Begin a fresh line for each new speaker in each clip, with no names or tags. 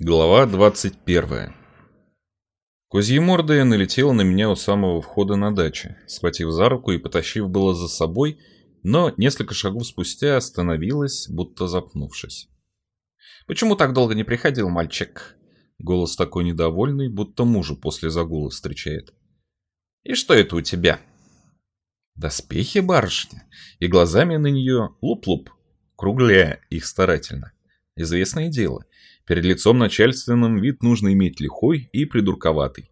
Глава 21 Козьемордая налетела на меня у самого входа на дачу, схватив за руку и потащив было за собой, но несколько шагов спустя остановилась, будто запнувшись. «Почему так долго не приходил, мальчик?» Голос такой недовольный, будто мужу после загула встречает. «И что это у тебя?» «Доспехи барышня», и глазами на нее луп-луп, кругляя их старательно. Известное дело, перед лицом начальственным вид нужно иметь лихой и придурковатый.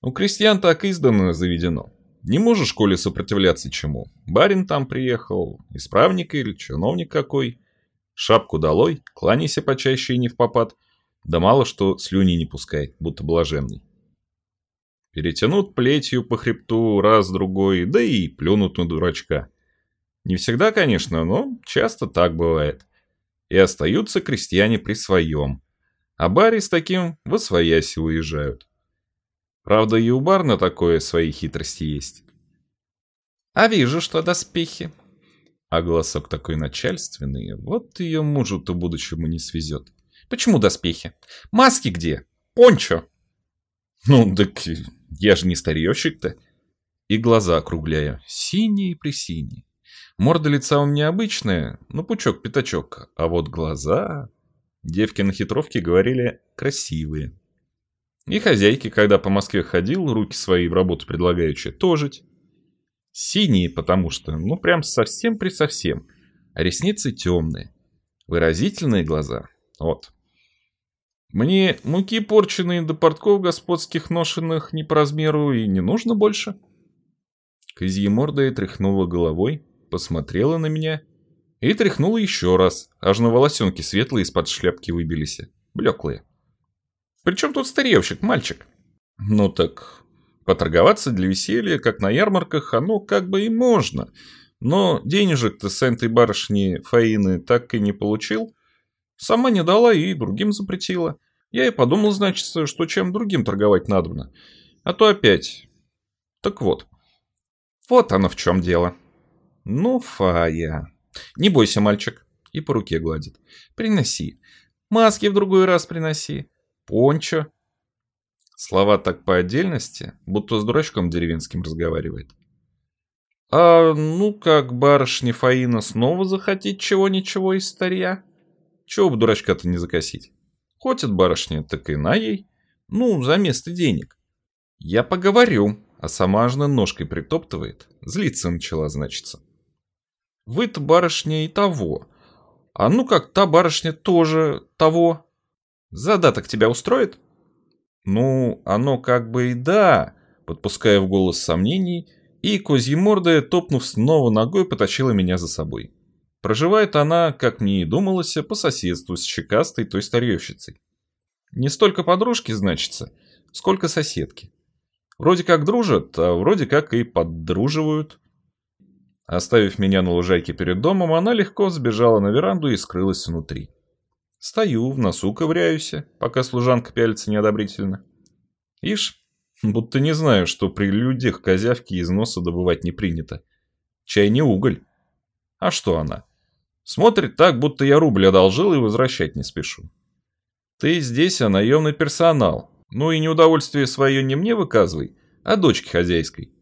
У крестьян так издано заведено. Не можешь, коли сопротивляться чему. Барин там приехал, исправник или чиновник какой. Шапку долой, кланяйся почаще и не в попад. Да мало что слюни не пускай, будто блаженный. Перетянут плетью по хребту раз-другой, да и плюнут на дурачка. Не всегда, конечно, но часто так бывает и остаются крестьяне при своем. А бари с таким в освояси уезжают. Правда, и у Барна такое свои хитрости есть. А вижу, что доспехи. А голосок такой начальственный, вот ее мужу-то будущему не свезет. Почему доспехи? Маски где? Пончо. Ну, так я же не старьевщик-то. И глаза округляю, синие-пресиние. Морда лица у меня обычная, ну пучок-пятачок, а вот глаза... Девки на хитровке говорили «красивые». И хозяйки, когда по Москве ходил, руки свои в работу предлагающие, тожить. Синие, потому что, ну прям совсем при совсем, а ресницы темные. Выразительные глаза. Вот. Мне муки порченые до портков господских ношенных не по размеру и не нужно больше. Козьемордая тряхнула головой, посмотрела на меня и тряхнула еще раз, аж на волосенки светлые из-под шляпки выбились, блеклые. «Причем тут старьевщик, мальчик?» «Ну так, поторговаться для веселья, как на ярмарках, оно как бы и можно, но денежек-то с этой барышни Фаины так и не получил. Сама не дала и другим запретила. Я и подумал, значит, что чем другим торговать надобно. А то опять. Так вот. Вот оно в чем дело». «Ну, Фая...» «Не бойся, мальчик». И по руке гладит. «Приноси. Маски в другой раз приноси. Пончо». Слова так по отдельности, будто с дурачком деревенским разговаривает. «А ну как барышня Фаина снова захотеть чего-ничего из старья? Чего бы дурачка-то не закосить? Хочет барышня, так и на ей. Ну, за место денег. Я поговорю, а сама аж ножкой притоптывает. Злиться начала, значится. Вы-то, барышня, и того. А ну как та барышня тоже того. Задаток тебя устроит? Ну, оно как бы и да, подпуская в голос сомнений, и козьемордая, топнув снова ногой, потащила меня за собой. Проживает она, как мне и думалось, по соседству с щекастой той старьевщицей. Не столько подружки, значится, сколько соседки. Вроде как дружат, а вроде как и поддруживают. Оставив меня на лужайке перед домом, она легко сбежала на веранду и скрылась внутри. Стою, в носу ковыряюсь, пока служанка пялится неодобрительно. Ишь, будто не знаю, что при людях козявки из носа добывать не принято. Чай не уголь. А что она? Смотрит так, будто я рубль одолжил и возвращать не спешу. Ты здесь, а наемный персонал. Ну и неудовольствие свое не мне выказывай, а дочке хозяйской.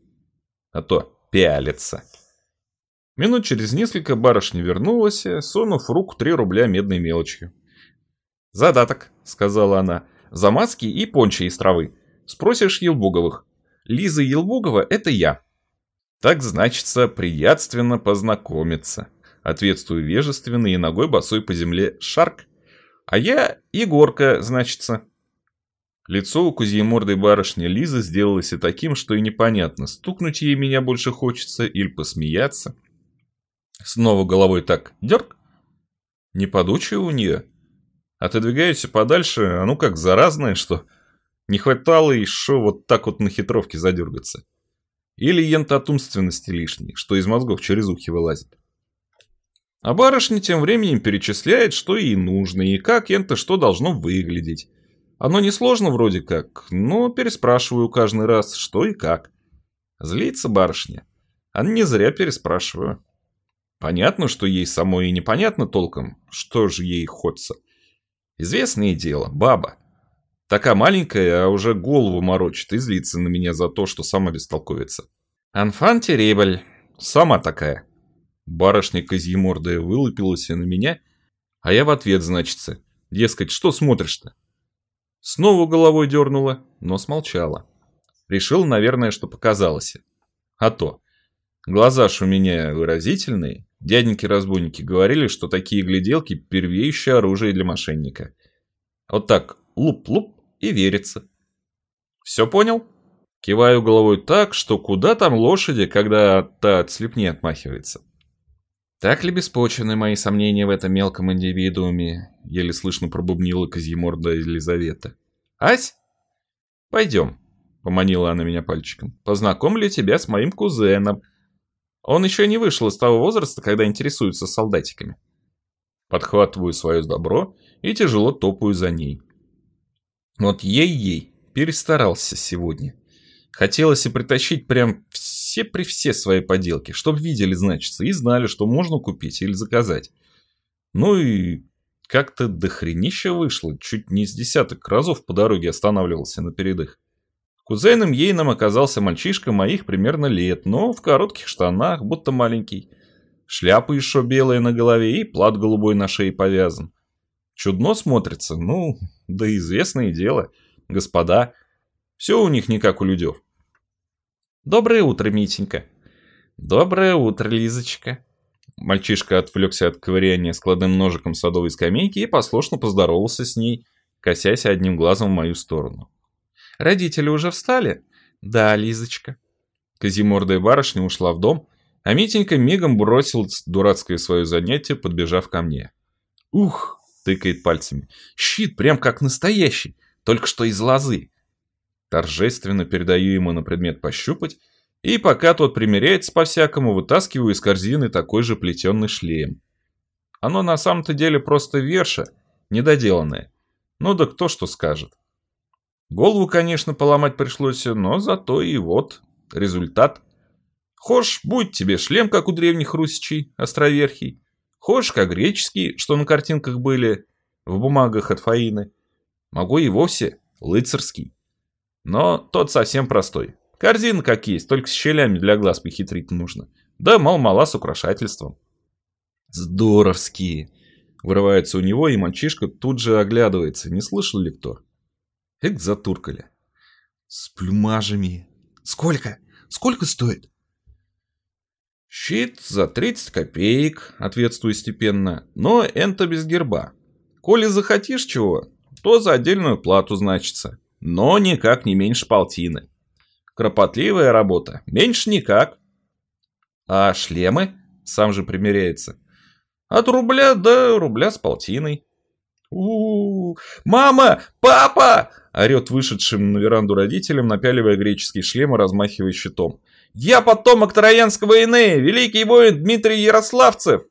А то пялится. Минут через несколько барышня вернулась, сунув в руку три рубля медной мелочью. «Задаток», — сказала она, — «за маски и пончи из травы. Спросишь Елбуговых. Лиза Елбугова — это я». «Так, значится, приятственно познакомиться», — ответствую вежественно и ногой босой по земле шарк. «А я Егорка, значится». Лицо у кузьемордой барышни Лизы сделалось и таким, что и непонятно, стукнуть ей меня больше хочется или посмеяться. Снова головой так дерг. Не подучая у нее. Отодвигаюсь подальше, а ну как заразное, что не хватало еще вот так вот на хитровке задергаться. Или ента от умственности лишней, что из мозгов через ухи вылазит. А барышня тем временем перечисляет, что ей нужно, и как ента что должно выглядеть. Оно несложно вроде как, но переспрашиваю каждый раз, что и как. Злится барышня. А не зря переспрашиваю. Понятно, что ей самой и непонятно толком, что же ей хочется. Известное дело, баба. Такая маленькая, а уже голову морочит и злится на меня за то, что сама бестолковится. Анфан Теребль. Сама такая. Барышня козьемордая вылупилась на меня, а я в ответ, значится. Дескать, что смотришь-то? Снова головой дернула, но смолчала. Решил, наверное, что показалось. А то. Глаза ж у меня выразительные. Дяденьки-разбойники говорили, что такие гляделки – первейшее оружие для мошенника. Вот так луп-луп и верится. Все понял? Киваю головой так, что куда там лошади, когда та от слепни отмахивается. Так ли беспочвены мои сомнения в этом мелком индивидууме? Еле слышно пробубнила козьеморда Елизавета. Ась? Пойдем, поманила она меня пальчиком. Познакомлю тебя с моим кузеном. Он еще не вышел из того возраста, когда интересуется солдатиками. Подхватываю свое добро и тяжело топаю за ней. Вот ей-ей, перестарался сегодня. Хотелось и притащить прям все при все свои поделки, чтоб видели, значится, и знали, что можно купить или заказать. Ну и как-то дохренища вышло, чуть не с десяток разов по дороге останавливался на передых. Кузеном ейным оказался мальчишка моих примерно лет, но в коротких штанах, будто маленький. Шляпа еще белая на голове и плат голубой на шее повязан. Чудно смотрится, ну, да известное дело. Господа, все у них не как у людей. Доброе утро, Митенька. Доброе утро, Лизочка. Мальчишка отвлекся от ковыряния складным ножиком садовой скамейки и послушно поздоровался с ней, косясь одним глазом в мою сторону. «Родители уже встали?» «Да, Лизочка». Казимордая барышня ушла в дом, а Митенька мигом бросил дурацкое свое занятие, подбежав ко мне. «Ух!» — тыкает пальцами. «Щит прям как настоящий, только что из лозы. Торжественно передаю ему на предмет пощупать, и пока тот примеряется по-всякому, вытаскиваю из корзины такой же плетеный шлем. Оно на самом-то деле просто верша, недоделанное. Ну да кто что скажет. Голову, конечно, поломать пришлось, но зато и вот результат. Хошь, будь тебе шлем, как у древних русичей, островерхий. Хошь, как греческий, что на картинках были, в бумагах от Фаины. Могу и вовсе лыцарский. Но тот совсем простой. Корзина как есть, только с щелями для глаз похитрить нужно. Да мал-мала с украшательством. Здоровские. Вырывается у него, и мальчишка тут же оглядывается. Не слышал ли кто? Эк, затуркали. С плюмажами. Сколько? Сколько стоит? Щит за 30 копеек, ответствую степенно, но это без герба. Коли захотишь чего, то за отдельную плату значится но никак не меньше полтины. Кропотливая работа, меньше никак. А шлемы? Сам же примеряется. От рубля до рубля с полтиной. Мама! Папа! Орет вышедшим на веранду родителям, напяливая греческий шлем и размахивая щитом. «Я потомок Троянского Инея, великий воин Дмитрий Ярославцев!»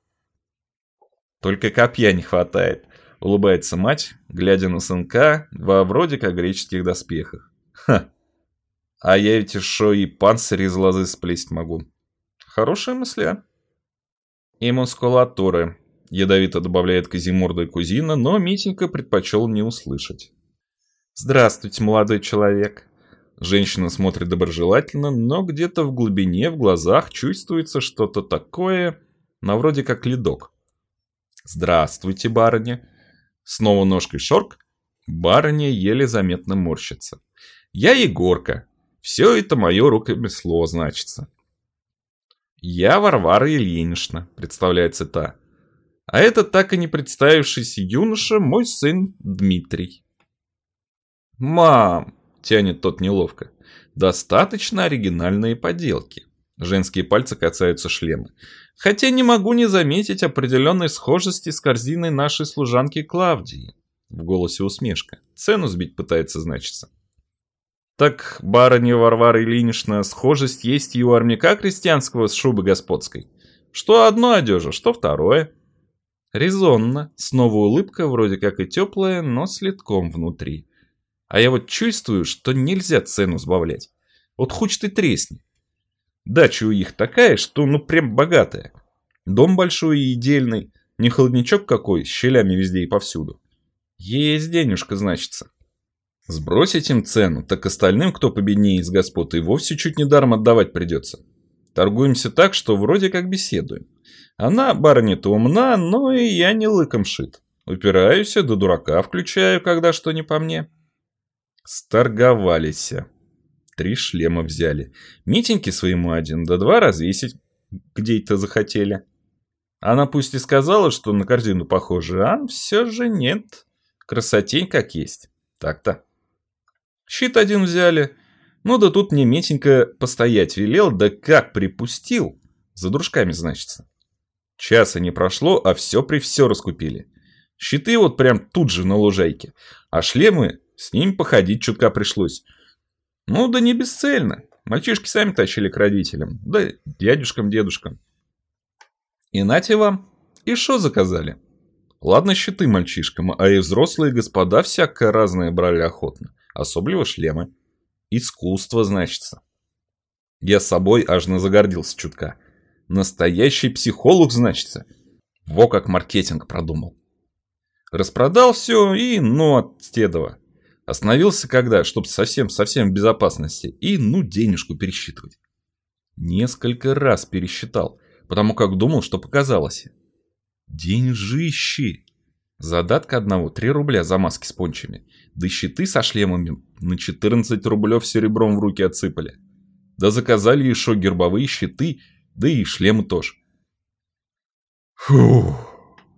Только копья не хватает. Улыбается мать, глядя на сынка во вроде как греческих доспехах. Ха. А я ведь еще и панцирь из лозы сплесть могу. Хорошая мысля. И мускулатуры. Ядовито добавляет Казиморда и кузина, но Митенька предпочел не услышать. «Здравствуйте, молодой человек!» Женщина смотрит доброжелательно, но где-то в глубине, в глазах чувствуется что-то такое, на вроде как ледок. «Здравствуйте, барыня!» Снова ножкой шорк. Барыня еле заметно морщится. Я Егорка. Все это мое рукомесло, значится. Я Варвара Ильинична, представляется та. А это так и не представившийся юноша, мой сын Дмитрий. «Мам!» — тянет тот неловко. «Достаточно оригинальные поделки». Женские пальцы касаются шлема. Хотя не могу не заметить определенной схожести с корзиной нашей служанки Клавдии. В голосе усмешка. Цену сбить пытается, значится. Так, барыня Варвара Ильинична, схожесть есть и у армяка крестьянского с шубы господской. Что одно одежа, что второе. Резонно. Снова улыбка, вроде как и теплая, но с литком внутри. А я вот чувствую, что нельзя цену сбавлять. Вот хоть ты тресни. Дача у них такая, что ну прям богатая. Дом большой и идельный, не холодничок какой, с щелями везде и повсюду. Есть денежка, значится. Сбросить им цену, так остальным, кто победнее из господ, и вовсе чуть не даром отдавать придется. Торгуемся так, что вроде как беседуем. Она, барыня-то умна, но и я не лыком шит. Упираюсь, до дурака включаю, когда что не по мне. Сторговались. Три шлема взяли. Митеньки своему один, да два развесить где-то захотели. Она пусть и сказала, что на корзину похоже, а все же нет. Красотень как есть. Так-то. Щит один взяли. Ну да тут мне Митенька постоять велел, да как припустил. За дружками, значится. Часа не прошло, а все при все раскупили. Щиты вот прям тут же на лужайке. А шлемы, с ними походить чутка пришлось. Ну да не бесцельно. Мальчишки сами тащили к родителям. Да дядюшкам, дедушкам. И нате вам. И что заказали? Ладно щиты мальчишкам, а и взрослые господа всякое разное брали охотно. Особливо шлемы. Искусство, значится. Я с собой аж на загордился чутка. Настоящий психолог, значится. Во как маркетинг продумал. Распродал все и ну от Стедова. Остановился когда, чтобы совсем-совсем в безопасности, и ну денежку пересчитывать. Несколько раз пересчитал, потому как думал, что показалось. Деньжищи! Задатка одного 3 рубля за маски с пончами. Да щиты со шлемами на 14 рублев серебром в руки отсыпали. Да заказали еще гербовые щиты, да и шлемы тоже. Фух.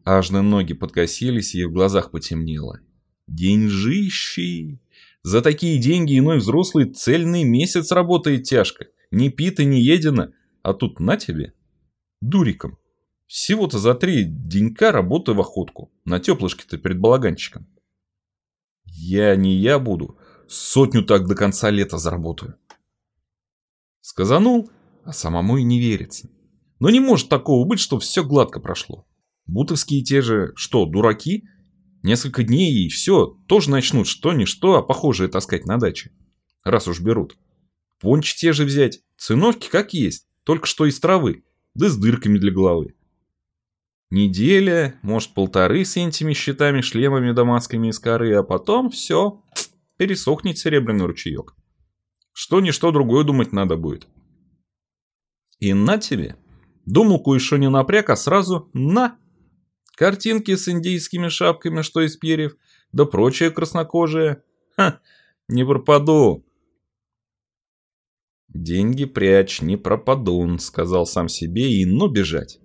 Аж на ноги подкосились и в глазах потемнело. Деньжищи! За такие деньги иной взрослый цельный месяц работает тяжко. Не пито, не едено, а тут на тебе. Дуриком. Всего-то за три денька работаю в охотку. На теплышке-то перед балаганчиком. Я не я буду. Сотню так до конца лета заработаю. Сказанул, а самому и не верится. Но не может такого быть, что все гладко прошло. Бутовские те же, что, дураки? Несколько дней и все, тоже начнут что-ни что, а похожее таскать на даче. Раз уж берут. Пончи те же взять, циновки как есть, только что из травы, да с дырками для головы. Неделя, может полторы с этими щитами, шлемами да масками из коры, а потом все, пересохнет серебряный ручеек. Что ни что другое думать надо будет. И на тебе. Думалку еще не напряг, а сразу на. Картинки с индийскими шапками, что из перьев, да прочее краснокожее. Ха, не пропаду. Деньги прячь, не пропаду, сказал сам себе и ну бежать.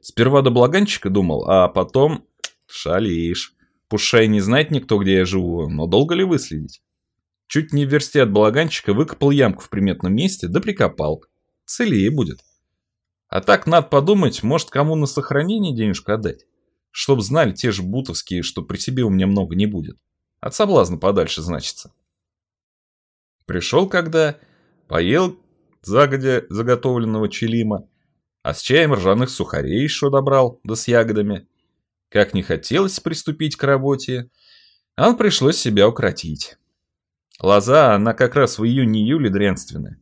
Сперва до благанчика думал, а потом... Шалишь. Пушай не знает никто, где я живу, но долго ли выследить? Чуть не в версте от балаганчика выкопал ямку в приметном месте, да прикопал. Целее будет. А так, надо подумать, может, кому на сохранение денежку отдать? Чтоб знали те же бутовские, что при себе у меня много не будет. От соблазна подальше, значится. Пришел когда, поел загодя заготовленного челима, а с чаем ржаных сухарей еще добрал, да с ягодами. Как не хотелось приступить к работе, он пришлось себя укротить. Лоза, она как раз в июне-июле дрянственная.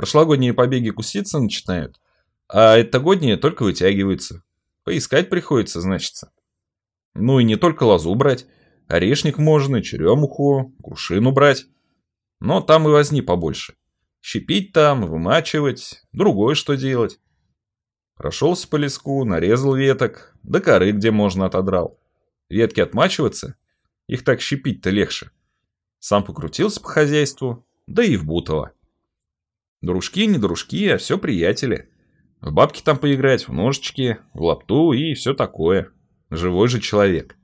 Прошлогодние побеги куситься начинают, а этогодние только вытягиваются. Поискать приходится, значится. Ну и не только лозу брать. Орешник можно, черемуху, кушину брать. Но там и возни побольше. Щепить там, вымачивать, другое что делать. Прошелся по леску, нарезал веток, до коры, где можно, отодрал. Ветки отмачиваться? Их так щепить-то легче. Сам покрутился по хозяйству, да и в Бутово. Дружки, не дружки, а все приятели. В бабки там поиграть, в ножички, в лапту и все такое. Живой же человек.